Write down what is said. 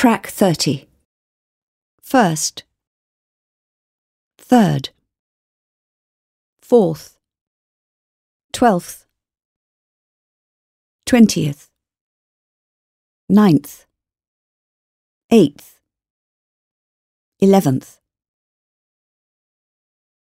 Track 30. First. Third. Fourth. Twelfth. Twentieth. Ninth. Eighth. Eleventh.